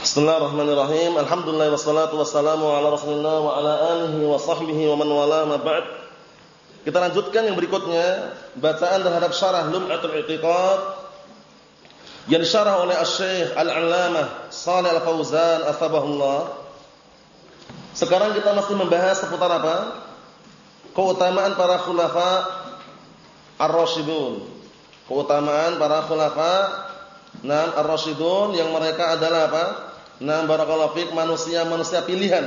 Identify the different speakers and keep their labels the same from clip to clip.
Speaker 1: Bismillahirrahmanirrahim. Alhamdulillah wassalatu wassalamu ala Rasulillah wa ala alihi wa sahbihi wa man wala ma ba'd. Kita lanjutkan yang berikutnya, bacaan terhadap syarah Lum'atul I'tiqad yang disyarah oleh Asy-Syaikh Al-'Allamah Shalih Al-Fauzan atsabahullah. Sekarang kita masih membahas seputar apa? Keutamaan para khulafa ar-rasyidun. Keutamaan para khulafa Nah, ar-rasyidun yang mereka adalah apa? Nah, barakallahu fik manusia-manusia pilihan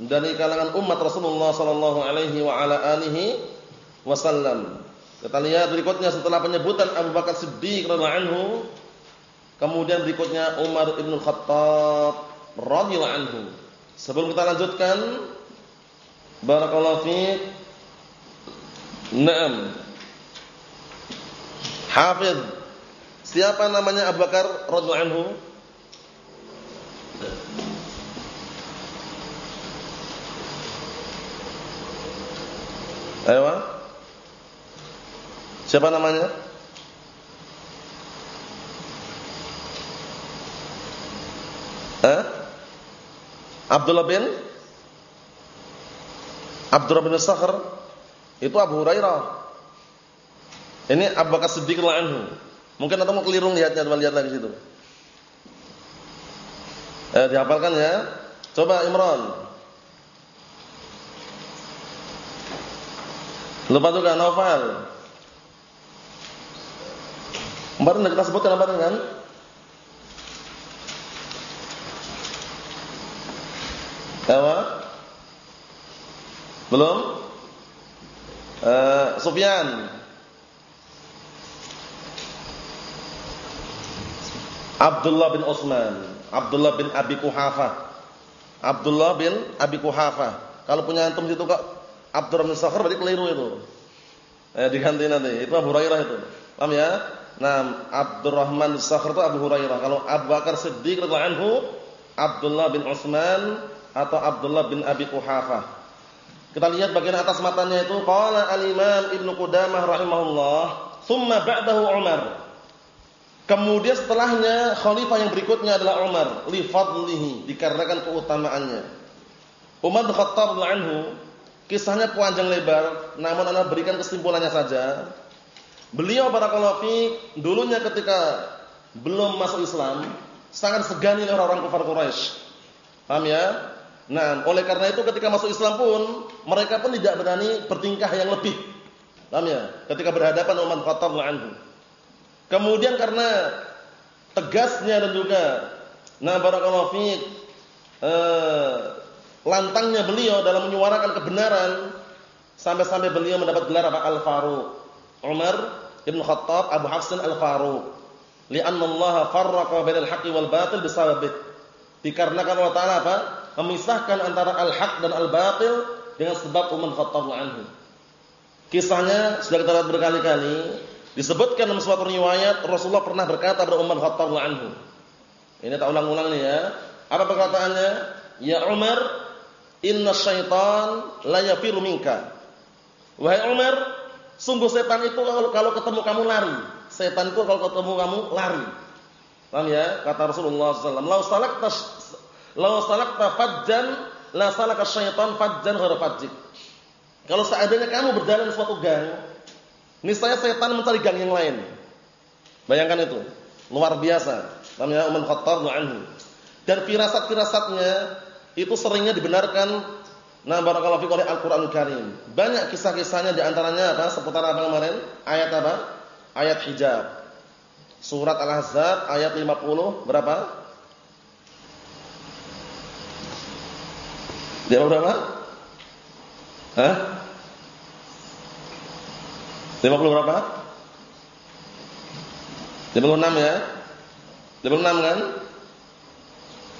Speaker 1: dari kalangan umat Rasulullah sallallahu alaihi wa ala alihi wasallam. Kita lihat berikutnya setelah penyebutan Abu Bakar Siddiq radhiyallahu anhu, kemudian berikutnya Umar Ibn Khattab radhiyallahu anhu. Sebelum kita lanjutkan barakallahu fik Naam. Hafidh Siapa namanya Abu Bakar radhiyallahu anhu? Ayo. Siapa namanya? Eh? Abdullah bin Abdullah bin Sakhr itu Abu Hurairah. Ini Abu Bakar Siddiq anhu. Mungkin atau mau keliru lihatnya, coba lihat lagi situ. Eh, dihafalkan ya. Coba Imran. Lupa juga Novel. Kemarin kita sebutkan apa kan? Apa? Belum? Uh, Sufyan. Abdullah bin Utsman, Abdullah bin Abi Kuhafah. Abdullah bin Abi Kuhafah. Kalau punya antum situ kok Abdurrahman Sakhar berarti keliru itu. Eh diganti nanti. Itu Abu Hurairah itu. Paham ya? Nah, Abdurrahman Sakhar itu Abu Hurairah. Kalau Abu Bakar Siddiq radhiyallahu anhu, Abdullah bin Utsman atau Abdullah bin Abi Kuhafah. Kita lihat bagian atas matanya itu qala al-Imam Ibnu Qudamah rahimahullah, "Tsumma ba'dahu Umar." Kemudian setelahnya khalifah yang berikutnya adalah Umar li fadlihi dikarenakan keutamaannya. Umar bin Khattab anhu Kisahnya panjang lebar, namun anda berikan kesimpulannya saja. Beliau barakallahu fi dulunya ketika belum masuk Islam, sangat segani oleh orang-orang kafir Quraisy. Paham ya? Nah, oleh karena itu ketika masuk Islam pun mereka pun tidak berani bertingkah yang lebih. Paham ya? Ketika berhadapan bin Khattab anhu. Kemudian karena tegasnya dan juga nah barakallahu fi eh, lantangnya beliau dalam menyuarakan kebenaran sampai-sampai beliau mendapat gelar apa Al-Faruq. Umar Ibn Khattab Abu Hafsin Al-Faruq. Li'anna Allah farraqa bainal haqqi wal batil bisababih. Dikarenakan Allah Taala apa? Memisahkan antara al-haq dan al-batil dengan sebab Umar Khattab anhu. Kisahnya sudah kita lihat berkali-kali. Disebutkan dalam suatu riwayat Rasulullah pernah berkata kepada Umar Khattab anhu. Ini tak ulang-ulang nih ya. Apa perkataannya? Ya Umar, Inna syaitan la minka. Wahai Umar, sungguh setan itu kalau, kalau ketemu kamu lari. Setan itu kalau ketemu kamu lari. Paham ya? Kata Rasulullah SAW. Lau salakta lau salakta fajjan la salaka syaitan fajjan fajjik. Kalau seandainya kamu berjalan di suatu gang, niscaya setan mencari gang yang lain. Bayangkan itu. Luar biasa. Paham ya? Umar Khattab. Dan firasat-firasatnya itu seringnya dibenarkan nah barakallahu fiik oleh Al-Qur'an Karim. Banyak kisah-kisahnya di antaranya apa? Seputar apa kemarin? Ayat apa? Ayat hijab. Surat Al-Ahzab ayat 50 berapa? Dia berapa? Hah? 50 berapa? 56 ya? 56 kan?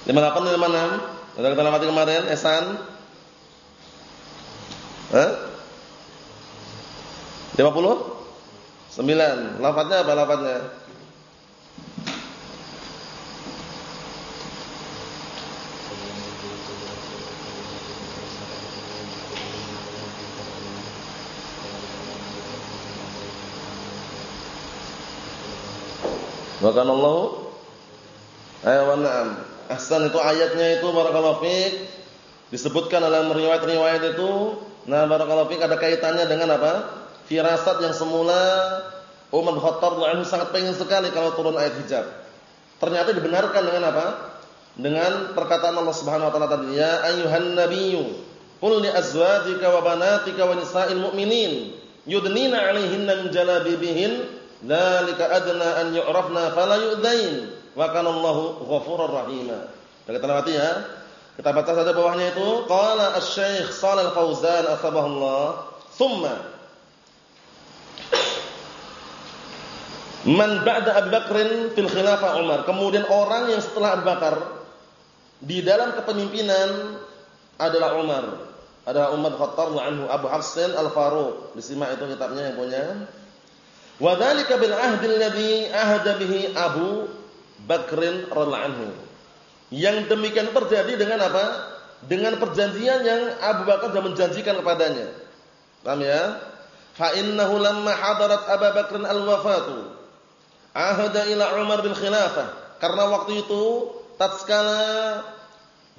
Speaker 1: 58 56? Sudah kita lewati kemarin Esan? Hah? 50? 9. Lafadznya apa lafadznya? Wa kana Allah Ayo na'am. Ahsan itu ayatnya itu barakallahu fiik disebutkan dalam riwayat-riwayat itu nah barakallahu fiik ada kaitannya dengan apa? Firasat yang semula Umar bin Khattab anhu sangat pengen sekali kalau turun ayat hijab. Ternyata dibenarkan dengan apa? Dengan perkataan Allah Subhanahu wa taala tadi, "Ya ayyuhan nabiyyu, qul li azwajika wa banatika wa nisa'il mu'minin yudnina 'alaihinna min jalabibihin dzalika adna an yu'rafna fala yu'dain wa kana Allahu ghafurur rahim." kita lewati ya. Kita baca saja bawahnya itu, qala asy-syekh Shalal Fauzan asbahullah, thumma Man ba'da Abu Bakrin fil khilafah Umar. Kemudian orang yang setelah Abu Bakar di dalam kepemimpinan adalah Umar. Adalah Umar Khattab anhu Abu Hafsin Al-Faruq. Disimak itu kitabnya yang punya. Wa dzalika bil ahdi alladhi ahada bihi Abu Bakrin anhu. Yang demikian terjadi dengan apa? Dengan perjanjian yang Abu Bakar sudah menjanjikan kepadanya. Paham ya? Fa innahu lamma hadarat Abu Bakrin al-wafatu ahada ila Umar bin Khilafah karena waktu itu tatkala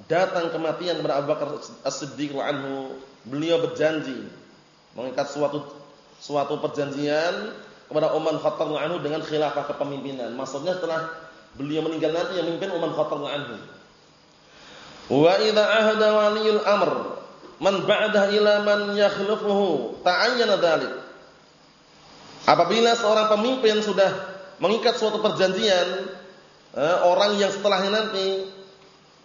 Speaker 1: datang kematian kepada Abu Bakar As-Siddiq anhu beliau berjanji mengikat suatu suatu perjanjian kepada Umar Khattab anhu dengan khilafah kepemimpinan maksudnya setelah beliau meninggal nanti yang memimpin Umar Khattab anhu wa idza ahada waliyul amr man ba'dah ila man yakhlufuhu ta'ayyana dzalik apabila seorang pemimpin sudah mengikat suatu perjanjian eh, orang yang setelahnya nanti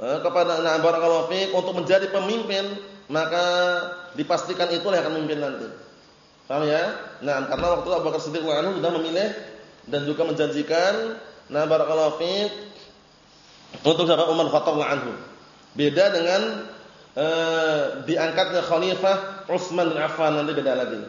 Speaker 1: eh, kepada nah barakallahu fiik untuk menjadi pemimpin maka dipastikan itulah yang akan memimpin nanti. Paham ya? Nah, karena waktu Abu Bakar Siddiq sudah memilih dan juga menjanjikan nah barakallahu fiik untuk sahabat Umar Khattab anhu. Beda dengan eh, diangkatnya khalifah Utsman bin Affan nanti beda lagi.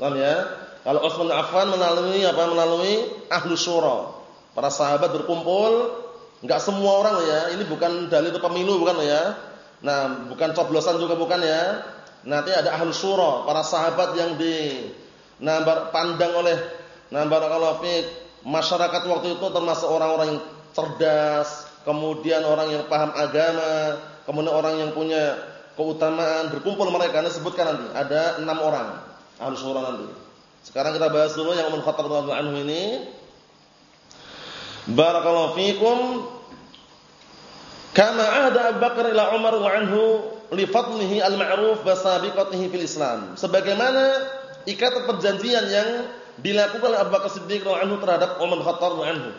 Speaker 1: Paham ya? Kalau Utsman bin Affan melalui apa? Melalui ahlu syura. Para sahabat berkumpul, enggak semua orang ya. Ini bukan dalil pemilu bukan ya. Nah, bukan coblosan juga bukan ya. Nanti ada ahlu syura, para sahabat yang di nah pandang oleh barakallahu fiik masyarakat waktu itu termasuk orang-orang yang cerdas, kemudian orang yang paham agama, kemudian orang yang punya keutamaan berkumpul mereka disebutkan nanti ada enam orang ahlu syura nanti. Sekarang kita bahas dulu yang Umar Khattab radhiyallahu anhu ini. Barakallahu fikum. Kama ahda Abu Bakar ila Umar wa anhu li fadlihi al-ma'ruf wa sabiqatihi fil Islam. Sebagaimana ikatan perjanjian yang dilakukan Abu Bakar Siddiq anhu terhadap Umar Khattab anhu.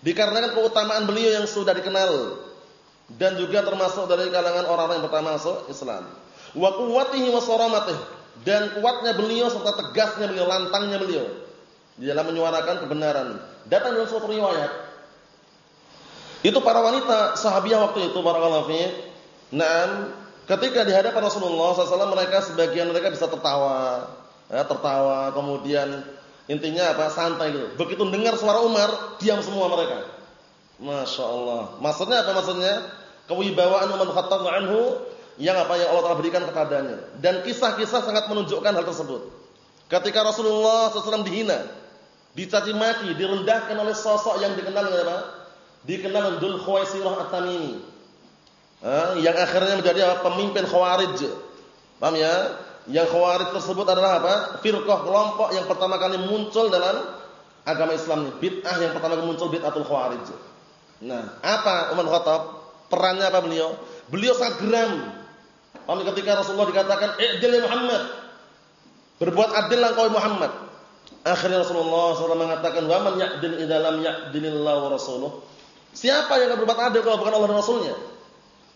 Speaker 1: Dikarenakan keutamaan beliau yang sudah dikenal dan juga termasuk dari kalangan orang-orang yang pertama masuk Islam. Wa quwwatihi wa dan kuatnya beliau serta tegasnya beliau, lantangnya beliau di dalam menyuarakan kebenaran. Datang dalam suatu riwayat itu para wanita sahabiah waktu itu para fi. Nah, ketika di hadapan Rasulullah SAW mereka sebagian mereka bisa tertawa, ya, tertawa, kemudian intinya apa santai gitu. Begitu dengar suara Umar, diam semua mereka. Masya Allah. Maksudnya apa maksudnya? Kewibawaan Umar Khattab anhu yang apa yang Allah telah berikan kepadanya. Dan kisah-kisah sangat menunjukkan hal tersebut. Ketika Rasulullah SAW dihina, dicaci maki, direndahkan oleh sosok yang dikenal dengan apa? Dikenal Dul Khuwaisirah At-Tamimi. yang akhirnya menjadi apa? pemimpin Khawarij. Paham ya? Yang Khawarij tersebut adalah apa? Firqah kelompok yang pertama kali muncul dalam agama Islam ini. Bid'ah yang pertama kali muncul bid'atul Khawarij. Nah, apa Umar Khattab? Perannya apa beliau? Beliau sangat geram Paham ketika Rasulullah dikatakan, "I'dil ya Muhammad." Berbuat adil engkau Muhammad. Akhirnya Rasulullah SAW mengatakan, "Wa man ya'dil idza lam ya'dilillahu rasuluh?" Siapa yang akan berbuat adil kalau bukan Allah dan Rasulnya?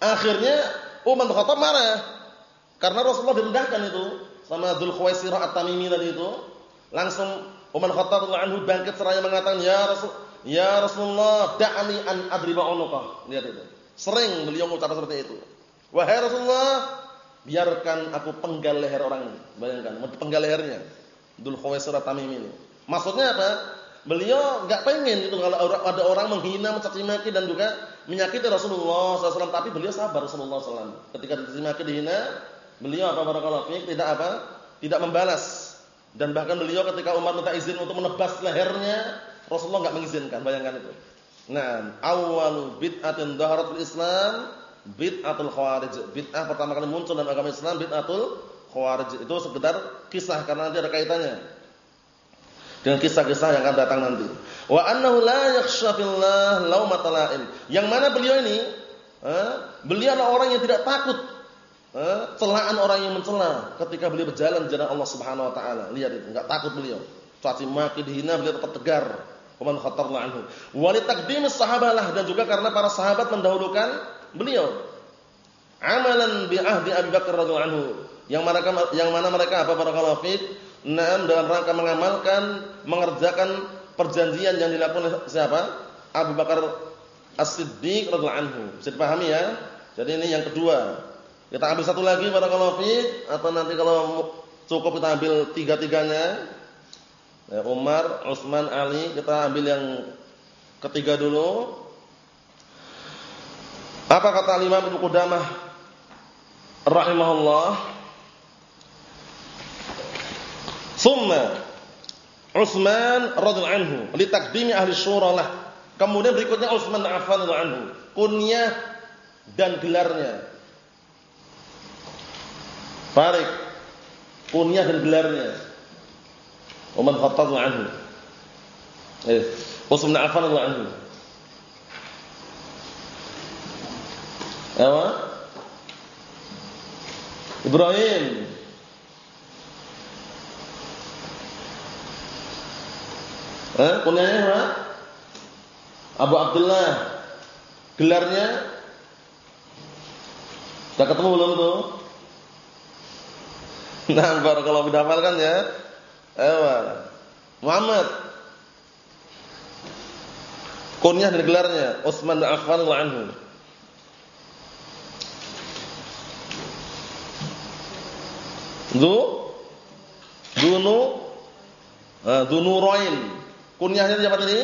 Speaker 1: Akhirnya Umar Khattab marah. Karena Rasulullah direndahkan itu sama Dzul Khuwaisirah At-Tamimi tadi itu. Langsung Umar Khattab anhu bangkit seraya mengatakan, "Ya Rasul, ya Rasulullah, da'ani an adriba unuqah." Lihat itu. Sering beliau mengucapkan seperti itu. Wahai Rasulullah, biarkan aku penggal leher orang ini. Bayangkan, penggal lehernya. Khuwaisirah Tamim ini. Maksudnya apa? Beliau enggak pengen itu kalau ada orang menghina, mencaci maki dan juga menyakiti Rasulullah SAW. Tapi beliau sabar Rasulullah SAW. Ketika dicaci maki dihina, beliau apa barakallahu fiik tidak apa? Tidak membalas. Dan bahkan beliau ketika Umar minta izin untuk menebas lehernya, Rasulullah enggak mengizinkan. Bayangkan itu. Nah, awal bid'atin dhaharat fil Islam bid'atul khawarij. Bid'ah pertama kali muncul dalam agama Islam bid'atul khawarij. Itu sekedar kisah karena nanti ada kaitannya dengan kisah-kisah yang akan datang nanti. Wa annahu la yakhsha fillah. Yang mana beliau ini, eh, beliau adalah orang yang tidak takut eh, celaan orang yang mencela ketika beliau berjalan jalan Allah Subhanahu wa taala. Lihat itu, enggak takut beliau. Caci maki dihina beliau tetap tegar. Waman khatarna anhu. Wa li taqdimis sahabalah dan juga karena para sahabat mendahulukan beliau. Amalan bi ahdi Abu Bakar radhiyallahu anhu. Yang mereka yang mana mereka apa para khalifah? Naam dalam rangka mengamalkan, mengerjakan perjanjian yang dilakukan oleh siapa? Abu Bakar As-Siddiq radhiyallahu anhu. Bisa dipahami ya? Jadi ini yang kedua. Kita ambil satu lagi para khalifah atau nanti kalau cukup kita ambil tiga-tiganya. Ya, Umar, Utsman, Ali, kita ambil yang ketiga dulu. Apa kata Imam Ibnu Qudamah rahimahullah? Summa Utsman radhiyallahu anhu li taqdimi ahli syura lah. Kemudian berikutnya Utsman radhiyallahu anhu, kunyah dan gelarnya. Farik kunyah dan gelarnya. Umar Khattab anhu. Eh, Utsman bin Affan anhu. Apa? Ibrahim. Eh, kunyanya apa? Abu Abdullah. Gelarnya Sudah ketemu belum tuh? Nah, kalau dihafalkan ya. Ewa. Muhammad. Kunyah dan gelarnya Utsman bin Affan anhu. Du Dunu uh, Dunurain. Kunyahnya siapa tadi?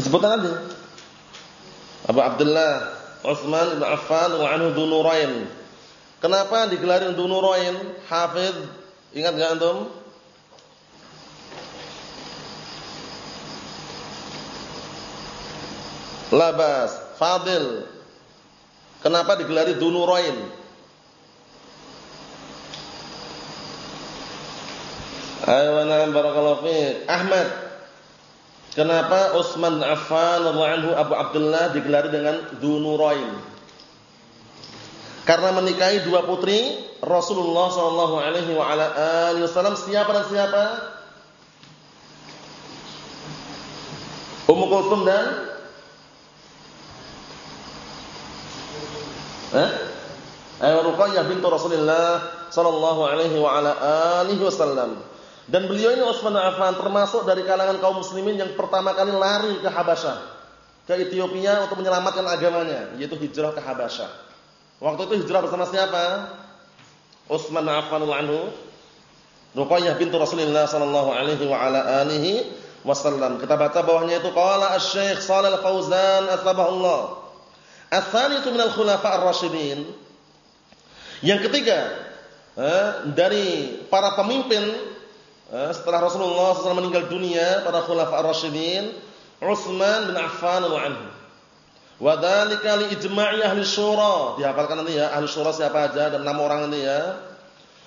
Speaker 1: Sebutan tadi. Abu Abdullah Utsman bin Affan radhiyallahu anhu Dunurain. Kenapa digelari untuk Nurain? Hafiz, ingat enggak antum? Labas, Fadil. Kenapa digelari Dunurain? Ayo na'am barakallahu fiik. Ahmad. Kenapa Utsman Affan radhiyallahu Abu Abdullah digelari dengan Dunurain? Karena menikahi dua putri Rasulullah sallallahu alaihi wa ala alihi wasallam siapa dan siapa? Ummu Kulsum dan Eh? Ruqayyah bintu Rasulullah sallallahu alaihi wa ala alihi wasallam. Dan beliau ini Utsman Affan termasuk dari kalangan kaum muslimin yang pertama kali lari ke Habasyah, ke Ethiopia untuk menyelamatkan agamanya, yaitu hijrah ke Habasyah. Waktu itu hijrah bersama siapa? Utsman Affan anhu. Ruqayyah bintu Rasulullah sallallahu alaihi wa ala alihi wasallam. Kita baca bawahnya itu qala Asy-Syaikh Shalal Fauzan atsabahullah. Ats-tsaniyatu minal khulafa ar-rasyidin. Yang ketiga, eh, dari para pemimpin setelah Rasulullah SAW meninggal dunia, para khulafa ar-rasyidin, Utsman bin Affan anhu. Wa dzalika li ijma'i ahli syura. Dihafalkan nanti ya, ahli syura siapa aja dan enam orang nanti ya.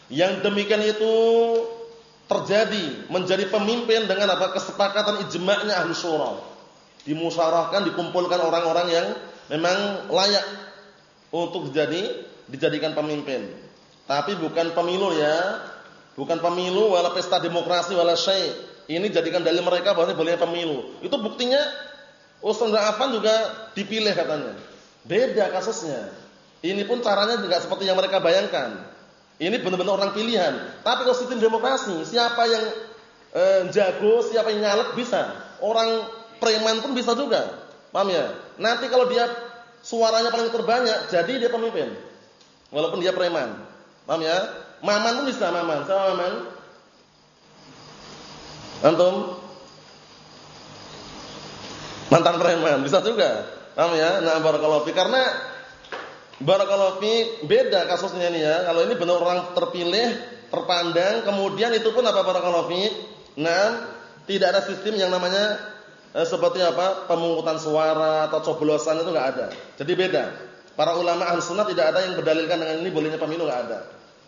Speaker 1: Yang demikian itu terjadi menjadi pemimpin dengan apa? kesepakatan ijma'nya ahli syura. Dimusyawarahkan, dikumpulkan orang-orang yang memang layak untuk jadi dijadikan pemimpin. Tapi bukan pemilu ya. Bukan pemilu wala pesta demokrasi wala syai. Ini jadikan dalil mereka bahwa boleh pemilu. Itu buktinya Utsman bin Affan juga dipilih katanya. Beda kasusnya. Ini pun caranya juga seperti yang mereka bayangkan. Ini benar-benar orang pilihan. Tapi kalau sistem demokrasi, siapa yang eh, jago, siapa yang nyalek bisa. Orang preman pun bisa juga. Paham ya? Nanti kalau dia suaranya paling terbanyak, jadi dia pemimpin. Walaupun dia preman. Paham ya? Maman pun bisa maman. Siapa maman? Antum? mantan preman, bisa juga. Paham ya? Nah, barakallahu fi karena barakallahu fi beda kasusnya ini ya. Kalau ini benar orang terpilih, terpandang, kemudian itu pun apa barakallahu fi Nah, tidak ada sistem yang namanya eh, seperti apa? pemungutan suara atau coblosan itu enggak ada. Jadi beda. Para ulama Ahlussunnah tidak ada yang berdalilkan dengan ini bolehnya pemilu enggak ada.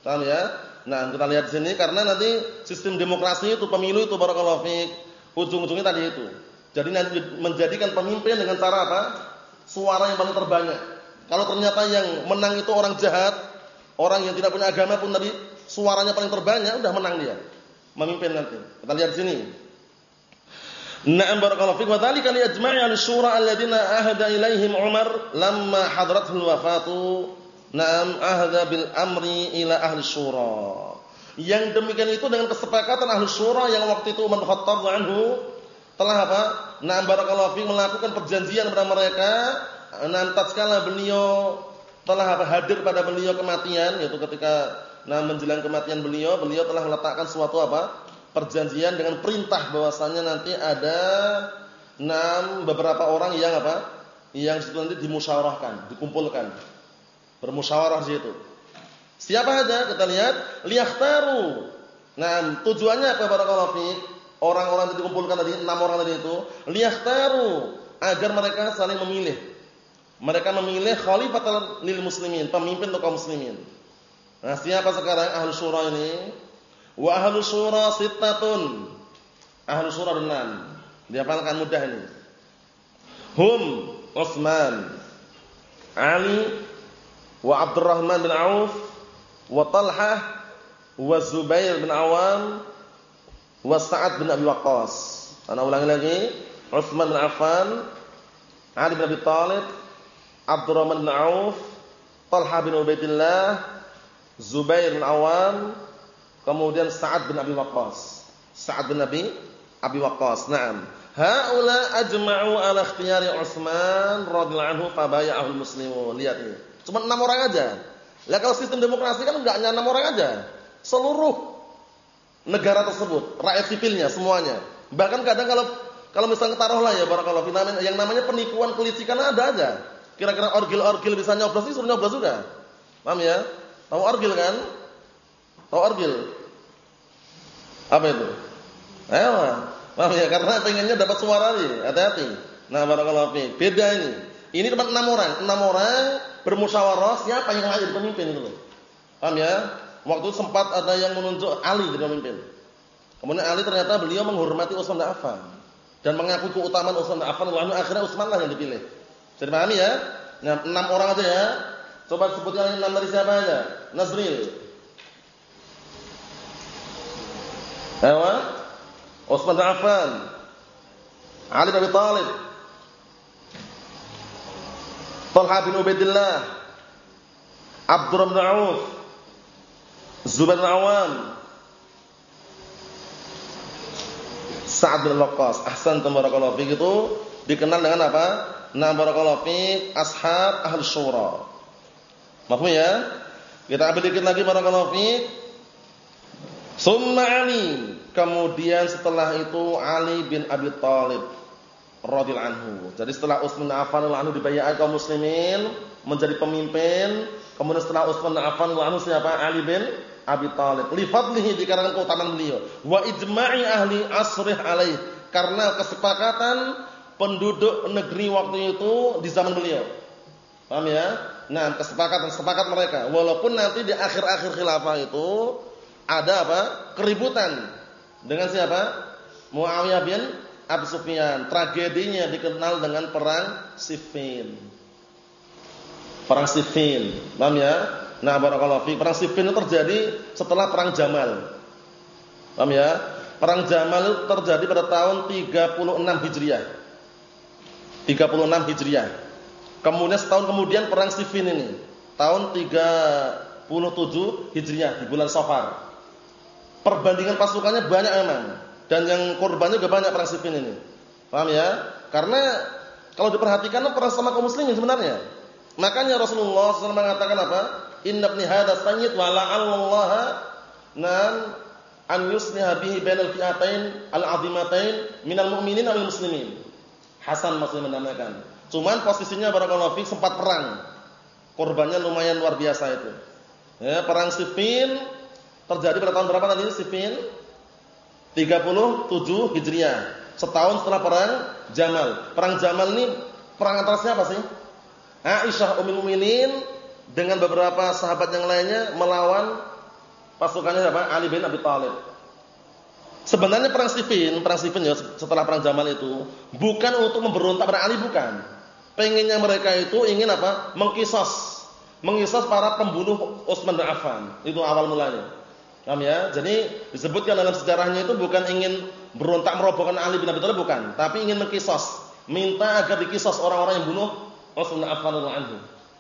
Speaker 1: Paham ya? Nah, kita lihat di sini karena nanti sistem demokrasi itu pemilu itu barakallahu fiik, ujung-ujungnya tadi itu. Jadi nanti menjadikan pemimpin dengan cara apa? Suara yang paling terbanyak. Kalau ternyata yang menang itu orang jahat, orang yang tidak punya agama pun tadi suaranya paling terbanyak, udah menang dia. Memimpin nanti. Kita lihat di sini. Na'am barakallahu fiik wa dzalika li ajma'i al-syura alladziina ahada ilaihim Umar lamma hadratul wafatu Naam ahda bil amri ila ahli syura. Yang demikian itu dengan kesepakatan ahli syura yang waktu itu Umar Khattab anhu telah apa? Naam barakallahu fi melakukan perjanjian kepada mereka. Naam tatkala beliau telah apa? hadir pada beliau kematian yaitu ketika nah menjelang kematian beliau, beliau telah meletakkan suatu apa? perjanjian dengan perintah bahwasanya nanti ada enam beberapa orang yang apa? Yang itu nanti dimusyawarahkan, dikumpulkan Bermusyawarah di situ. Siapa aja kita lihat liyakhtaru. Nah, tujuannya apa barakallahu fiik? Orang-orang yang dikumpulkan tadi, enam orang tadi itu, liyakhtaru agar mereka saling memilih. Mereka memilih khalifatal lil muslimin, pemimpin untuk kaum muslimin. Nah, siapa sekarang ahli syura ini? Wa ahli syura sittatun. Ahli syura enam. Dihafalkan mudah ini. Hum Utsman, Ali, wa Abdurrahman bin Auf wa Talhah wa Zubair bin Awam wa Sa'ad bin Abi Waqqas. Ana ulangi lagi, Utsman bin Affan, Ali bin Abi Thalib, Abdurrahman bin Auf, Talha bin Ubaidillah, Zubair bin Awam, kemudian Sa'ad bin Abi Waqqas. Sa'ad bin Abi Abi Waqqas. Naam. Haula ajma'u ala ikhtiyari Utsman radhiyallahu anhu fa bay'ahu muslimun. Lihat ini. Cuma enam orang aja. Lah kalau sistem demokrasi kan enggak hanya enam orang aja. Seluruh negara tersebut, rakyat sipilnya semuanya. Bahkan kadang kalau kalau misalnya taruhlah ya barakallahu fi yang namanya penipuan kelicikan ada aja. Kira-kira orgil-orgil bisa nyoblos sih suruh nyoblos juga. Paham ya? Tahu orgil kan? Tahu orgil? Apa itu? Ayo, paham ya? Karena pengennya dapat suara nih, hati-hati. Nah, barakallahu fi. Beda ini. Ini cuma enam orang, enam orang bermusyawarah siapa yang jadi pemimpin itu loh. Paham ya? Waktu sempat ada yang menunjuk Ali jadi pemimpin. Kemudian Ali ternyata beliau menghormati Utsman bin Affan dan mengaku keutamaan Utsman bin Affan, lalu akhirnya Utsman lah yang dipilih. Jadi pahami ya? Nah, enam orang aja ya. Coba sebutkan enam dari siapa aja? Nazril. Ayo. Utsman bin Affan. Ali bin Abi Thalib. Talha bin Ubaidillah, Abdurrahman bin Auf, Zubair bin Awam, Sa'ad bin Waqqas. Ahsan barakallahu fiik itu dikenal dengan apa? Nah barakallahu fiik ashab ahli syura. Mahfum ya? Kita ambil dikit lagi barakallahu fiik. Summa Ali. Kemudian setelah itu Ali bin Abi Thalib radhiyallahu anhu. Jadi setelah Utsman Affan anhu dibayar kaum muslimin menjadi pemimpin, kemudian setelah Utsman Affan anhu siapa? Ali bin Abi Thalib. Li fadlihi dikarenakan keutamaan beliau. Wa ijma'i ahli asrih alaih. Karena kesepakatan penduduk negeri waktu itu di zaman beliau. Paham ya? Nah, kesepakatan sepakat mereka. Walaupun nanti di akhir-akhir khilafah itu ada apa? Keributan dengan siapa? Muawiyah bin Abu Sufyan. Tragedinya dikenal dengan perang Siffin. Perang Siffin. Paham ya? Nah, barakallahu fi. Perang Siffin itu terjadi setelah perang Jamal. Paham ya? Perang Jamal itu terjadi pada tahun 36 Hijriah. 36 Hijriah. Kemudian setahun kemudian perang Siffin ini. Tahun 37 Hijriah di bulan Safar. Perbandingan pasukannya banyak memang. Dan yang korbannya juga banyak perang Siffin ini. Paham ya? Karena kalau diperhatikan perang sama kaum muslimin sebenarnya. Makanya Rasulullah SAW mengatakan apa? Inna ibni hadza sayyid wa la'allallaha nan an yusliha bihi bainal fi'atain al-'azimatain minal mu'minin wal muslimin. Hasan masih menamakan. Cuman posisinya barakallahu fik sempat perang. Korbannya lumayan luar biasa itu. Ya, perang Siffin terjadi pada tahun berapa tadi Siffin? 37 Hijriah. Setahun setelah perang Jamal. Perang Jamal ini perang antara siapa sih? Aisyah Ummul Mukminin dengan beberapa sahabat yang lainnya melawan pasukannya siapa? Ali bin Abi Thalib. Sebenarnya perang Siffin, perang Siffin ya setelah perang Jamal itu bukan untuk memberontak pada Ali bukan. Pengennya mereka itu ingin apa? Mengkisos, mengkisos para pembunuh Utsman bin Affan. Itu awal mulanya. Paham ya? Jadi disebutkan dalam sejarahnya itu bukan ingin berontak merobohkan Ali bin Abi Thalib bukan, tapi ingin mengkisos, minta agar dikisos orang-orang yang bunuh Utsman bin Affan anhu.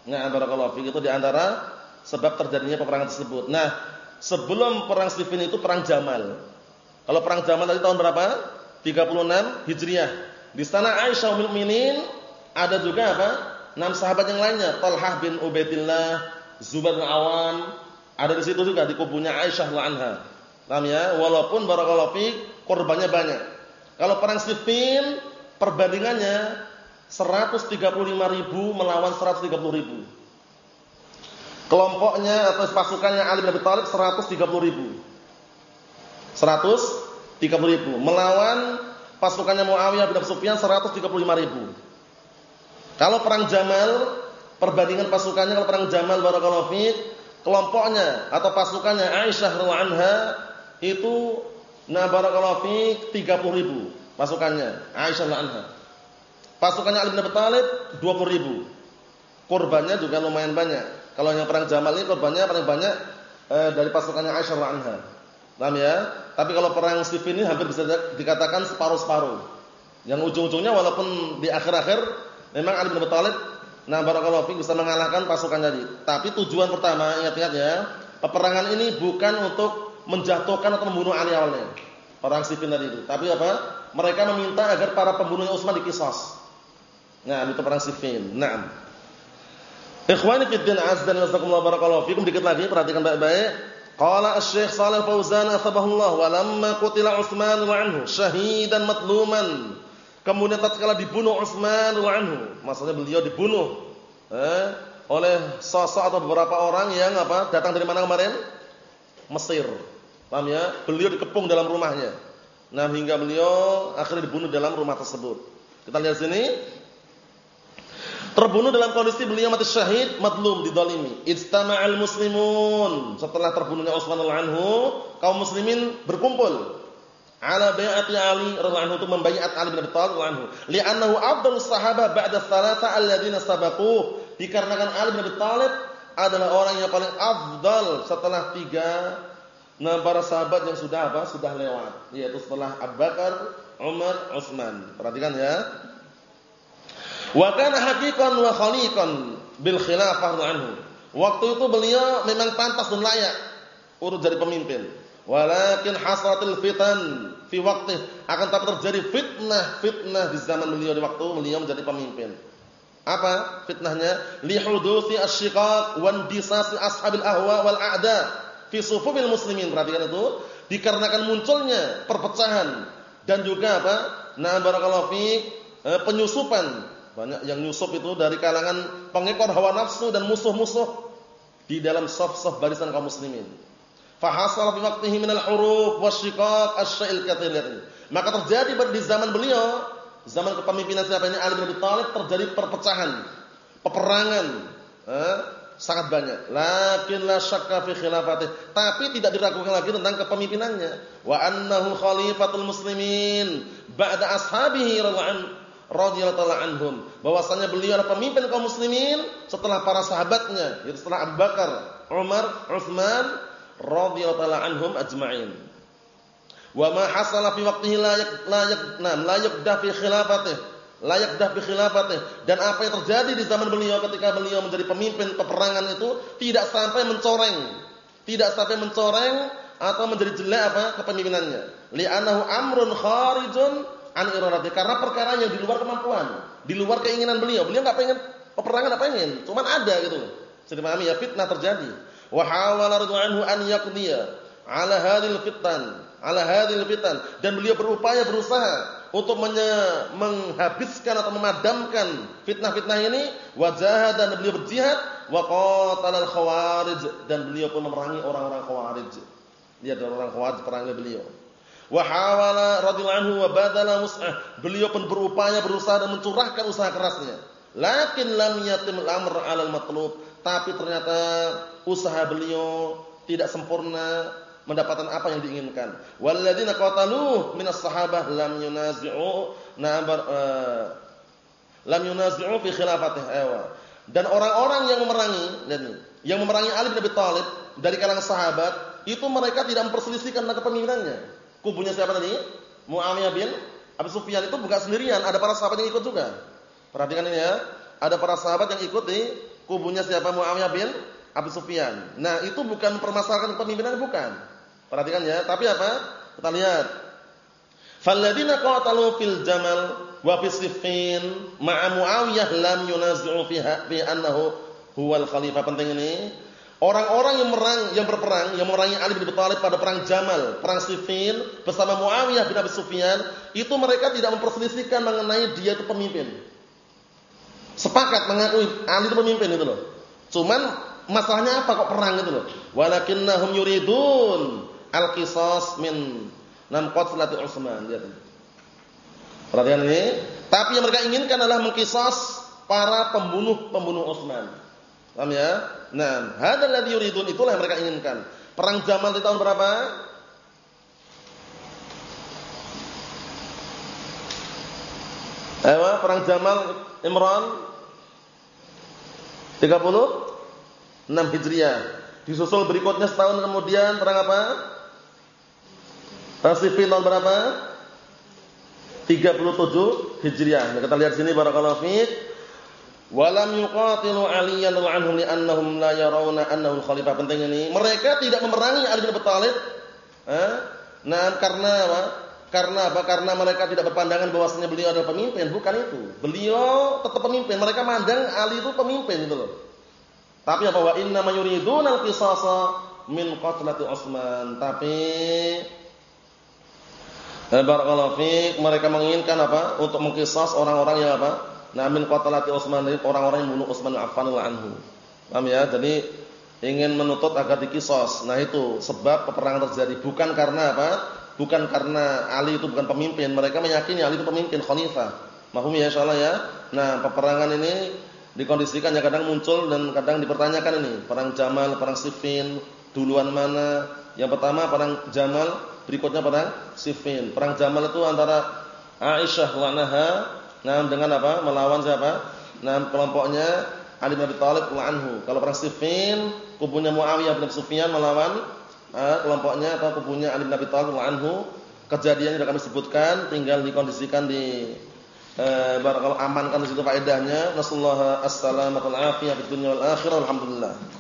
Speaker 1: Nah, barakallahu fiik itu di antara sebab terjadinya peperangan tersebut. Nah, sebelum perang Siffin itu perang Jamal. Kalau perang Jamal tadi tahun berapa? 36 Hijriah. Di sana Aisyah ummul mukminin ada juga apa? Enam sahabat yang lainnya, Talhah bin Ubaidillah, Zubair bin Awam, ada di situ juga di kubunya Aisyah anha. Paham ya? Walaupun barakallahu fi korbannya banyak. Kalau perang Siffin perbandingannya 135 ribu melawan 130 ribu. Kelompoknya atau pasukannya Ali bin Abi Thalib 130 ribu. 130 ribu. Melawan pasukannya Muawiyah bin Abi Sufyan 135 ribu. Kalau perang Jamal, perbandingan pasukannya kalau perang Jamal barakallahu fiik kelompoknya atau pasukannya Aisyah radhiyallahu anha itu na barakallahu fi 30 ribu pasukannya Aisyah radhiyallahu anha. Pasukannya Ali bin Abi Thalib 20 ribu. Korbannya juga lumayan banyak. Kalau yang perang Jamal ini korbannya paling banyak eh, dari pasukannya Aisyah radhiyallahu anha. Paham ya? Tapi kalau perang Siffin ini hampir bisa dikatakan separuh-separuh. Yang ujung-ujungnya walaupun di akhir-akhir memang Ali bin Abi Thalib Nah, barakallahu fiik bisa mengalahkan pasukan tadi. Tapi tujuan pertama, ingat-ingat ya, peperangan ini bukan untuk menjatuhkan atau membunuh Ali awalnya. Perang Siffin tadi itu. Tapi apa? Mereka meminta agar para pembunuhnya Utsman dikisos. Nah, itu perang Siffin. Naam. Ikhwani fid din azza wa jalla barakallahu fikum dikit lagi perhatikan baik-baik. Qala Asy-Syaikh Shalih Fauzan atsabahullah wa lamma qutila Utsman wa anhu syahidan matluman Kemudian tatkala dibunuh Utsman radhiyallahu maksudnya beliau dibunuh eh, oleh sosok atau beberapa orang yang apa? Datang dari mana kemarin? Mesir. Paham ya? Beliau dikepung dalam rumahnya. Nah, hingga beliau akhirnya dibunuh dalam rumah tersebut. Kita lihat sini. Terbunuh dalam kondisi beliau mati syahid, madlum, didolimi. Ijtama'al muslimun. Setelah terbunuhnya Utsman radhiyallahu kaum muslimin berkumpul ala bai'ati Ali radhiyallahu anhu untuk membaiat Ali bin Abi Thalib radhiyallahu anhu. Li'annahu afdalus sahabah ba'da thalatha alladziina sabaquh. Dikarenakan Ali bin Abi Thalib adalah orang yang paling afdal setelah tiga nah para sahabat yang sudah apa? Sudah lewat. Yaitu setelah Abu Bakar, Umar, Utsman. Perhatikan ya. Wa kana haqiqan wa khaliqan bil khilafah anhu. Waktu itu beliau memang pantas dan layak urut jadi pemimpin Walakin hasratil fitan fi waktu akan tetap terjadi fitnah-fitnah di zaman beliau di waktu beliau menjadi pemimpin. Apa fitnahnya? Li hudusi asyiqaq wa indisasi ashabil ahwa wal a'da fi sufufil muslimin. Perhatikan itu, dikarenakan munculnya perpecahan dan juga apa? Nah, barakallahu fi eh, penyusupan. Banyak yang nyusup itu dari kalangan pengekor hawa nafsu dan musuh-musuh di dalam saf-saf barisan kaum muslimin. Fahasal fi waqtihi min al-huruf wasyiqaq asy-sya'il katsir. Maka terjadi di zaman beliau, zaman kepemimpinan siapa ini Ali bin Abi Thalib terjadi perpecahan, peperangan, eh, sangat banyak. Lakin la syakka fi khilafatih. Tapi tidak diragukan lagi tentang kepemimpinannya. Wa annahu khalifatul muslimin ba'da ashabihi radhiyallahu anhum. Bahwasanya beliau adalah pemimpin kaum muslimin setelah para sahabatnya, yaitu setelah Abu Bakar, Umar, Utsman radhiyallahu anhum ajma'in. Wa ma hasala fi waqtihi la yak la yak nam la yakdah fi khilafatih. La yakdah fi khilafatih. Dan apa yang terjadi di zaman beliau ketika beliau menjadi pemimpin peperangan itu tidak sampai mencoreng. Tidak sampai mencoreng atau menjadi jelek apa kepemimpinannya. Li'annahu amrun kharijun an iradati. Karena perkara yang di luar kemampuan, di luar keinginan beliau. Beliau enggak pengen peperangan enggak pengen, cuman ada gitu. Jadi pahami ya fitnah terjadi wa hawala radhiyallahu an yaqdiya ala hadhil fitan ala hadhil fitan dan beliau berupaya berusaha untuk menghabiskan atau memadamkan fitnah-fitnah ini wajah dan beliau berjihad wa qatalal khawarij dan beliau pun memerangi orang-orang khawarij lihat orang khawarij perangi beliau Wa hawala radhiyallahu anhu wa badala mus'ah. Beliau pun berupaya berusaha dan mencurahkan usaha kerasnya. Lakin lam yatim al-amr 'ala al-matlub. Tapi ternyata usaha beliau tidak sempurna mendapatkan apa yang diinginkan. Walladzina qatalu minas sahabah lam yunazi'u nabar uh, lam yunazi'u fi khilafatih awa. Dan orang-orang yang memerangi yang memerangi Ali bin Abi Thalib dari kalangan sahabat itu mereka tidak memperselisihkan tentang kepemimpinannya. Kubunya siapa tadi? Muawiyah bin Abi Sufyan itu bukan sendirian, ada para sahabat yang ikut juga. Perhatikan ini ya. Ada para sahabat yang ikut di kubunya siapa? Muawiyah bin Abi Sufyan. Nah, itu bukan permasalahan kepemimpinan bukan. Perhatikan ya, tapi apa? Kita lihat. Falladina qatalu fil jamal wa fi siffin ma'a Muawiyah lam yunazi'u fiha fi annahu huwal khalifah. Penting ini. Orang-orang yang merang, yang berperang, yang memerangi Ali bin Abi Thalib pada perang Jamal, perang Siffin bersama Muawiyah bin Abi Sufyan, itu mereka tidak memperselisihkan mengenai dia itu pemimpin. Sepakat mengakui Ali itu pemimpin itu loh. Cuman masalahnya apa kok perang itu loh? Walakinnahum yuridun al-qisas min nam qatlati Utsman lihat ini. Perhatian ini, tapi yang mereka inginkan adalah mengkisas para pembunuh-pembunuh Utsman. Paham ya? Nah, hadzal ladzi yuridun itulah yang mereka inginkan. Perang Jamal di tahun berapa? Ewa, perang Jamal Imran 36 Hijriah. Disusul berikutnya setahun kemudian perang apa? Pasifin tahun berapa? 37 Hijriah. Nah, kita lihat sini barakallahu fiik. Walam yuqatilu Aliyan anhum li'annahum la yarawna annahu khalifah. Penting ini. Mereka tidak memerangi Ali bin Abi Thalib. Eh? Nah, karena apa? Karena apa? Karena mereka tidak berpandangan bahwasanya beliau adalah pemimpin, bukan itu. Beliau tetap pemimpin. Mereka mandang Ali itu pemimpin gitu loh. Tapi apa wa inna mayuriduna al-qisasa min qatlati Utsman. Tapi Eh, barakallahu fiik, mereka menginginkan apa? Untuk mengkisas orang-orang yang apa? Nah, min qatalati Utsman, orang-orang yang bunuh Utsman Affan anhu. Paham ya? Jadi ingin menuntut agar dikisas. Nah, itu sebab peperangan terjadi bukan karena apa? Bukan karena Ali itu bukan pemimpin, mereka meyakini Ali itu pemimpin khalifah. Mahum ya insyaallah ya. Nah, peperangan ini dikondisikan ya kadang muncul dan kadang dipertanyakan ini. Perang Jamal, perang Siffin, duluan mana? Yang pertama perang Jamal Berikutnya perang Siffin. Perang Jamal itu antara Aisyah anha nah dengan apa? Melawan siapa? Nah, kelompoknya Ali bin Abi Thalib. Kalau perang Siffin, kubunya Muawiyah bin Sufyan melawan eh, kelompoknya atau kubunya Ali bin Abi Thalib anhu. Kejadiannya sudah kami sebutkan, tinggal dikondisikan di eh, barakallahu amankan di situ faedahnya. Nasallahu as-salamata wal afiyah fid dunya wal akhirah. Alhamdulillah.